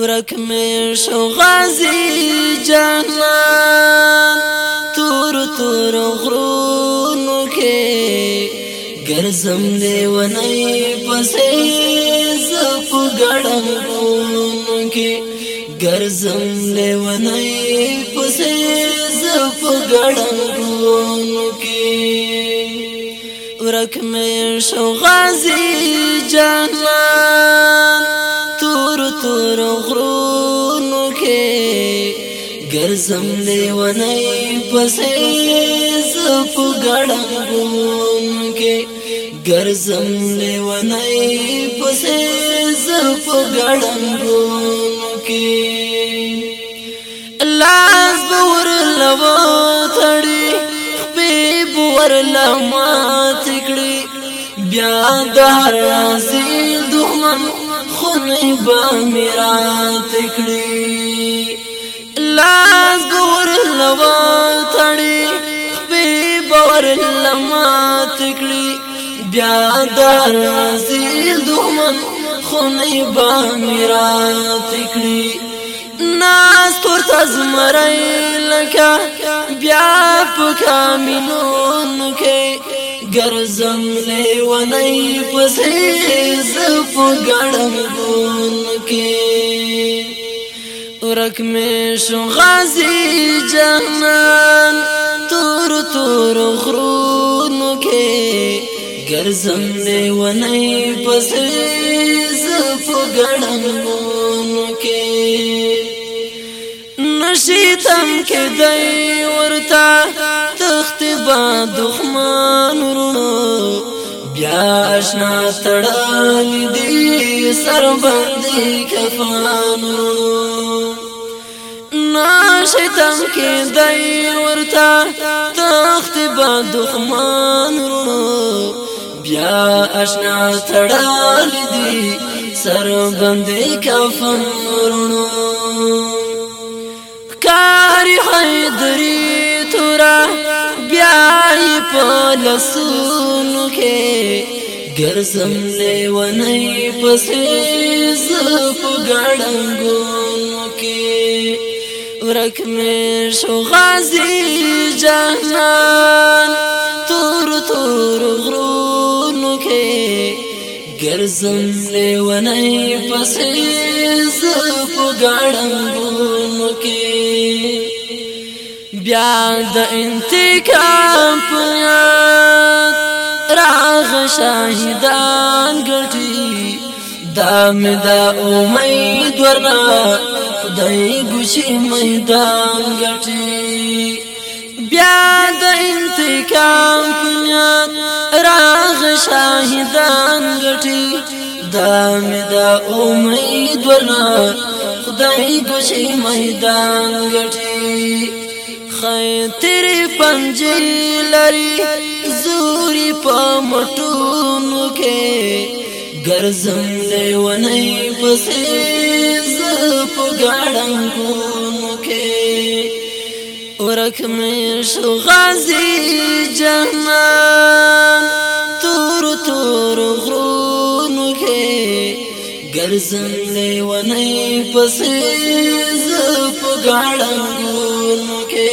ورک مې شو غازي جانان تور تور غرونو کې ګرځم دی ونې پسې زپ ګړم کوم کې ګرځم دی ونې پسې زپ ګړم کوم کې ورک مې شو غازي جانان تور تور ګرځم لیونی پسې زف ګړنګون کې ګرځم لیونی پسې زف ګړنګون کې لاس بور لو تړي خپې بور لما تکړي بیا د هر دښمن خو نه به میرا تکړي لاس ګور لوا تړي خپي باور لما تکړي بیا درازي دښمن خو نه با میرا تکړي ناس تور تزمرای لکه بیا په کامینون کې ګرځم له ونې پسې زف ګړم ګون کې ورک می شو غازی جهنم تور تور خرونو کې ګرځم دی ونی پس زف ګړنګونو کې نشیتم کې دی ورتا تخت با دخمان ورونو بیا اشنا تړل دی سر باندې کفانو شیطان کې دای ورتا تخت با دښمن ورو بیا آشنا تړل دي سر باندې کفن ورونو کاری حیدری تورا بیا په لسونو کې ګرځم لیونې پسې زه په ګړنګو کې ورک مې شو غازي جهان تور تور غرونو کې ګرځم لیونې پسې زپ ګړنګونو کې بیا د انتقام په راغ شاهدان ګټي دام دا امید ورنه خدای ګوشي میدان ګټي بیا د انتقام کنیات راغ شاهدان ګټي دا می دا امید ورنا خدای ګوشي میدان ګټي خیتر پنجې لري زوري په مټونو کې ګرځم دی ونی پسې ز په ګړنګ موکه ورک مې شو غازی جهان تور تور غرونو کې ګرځم دی ونی پسې ز په ګړنګ موکه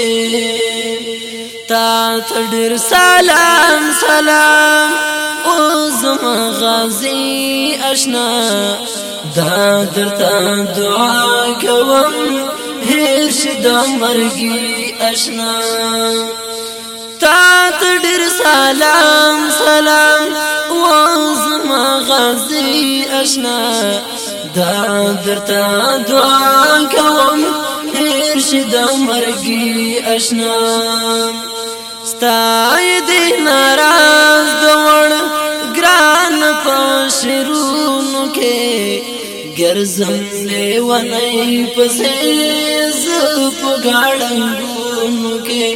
تا تډر سلام سلام غازی اشنا دا درتا دعا کوم هیر شدا مرگی اشنا تا تدر سلام سلام وازم غازی اشنا دا درتا دعا کوم هیر شدا مرگی اشنا ستای دی ناراض دوړ شیرونو کې ګرځم لیوانې پسې ز په غاړنګونو کې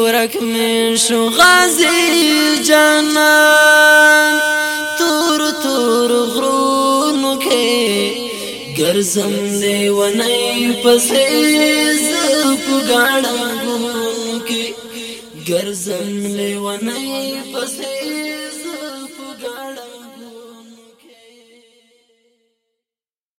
ورک مې شو غازي جانان تور تور غرونو کې ګرځم لیوانې پسې ز په غاړنګونو کې ګرځم لیوانې پسې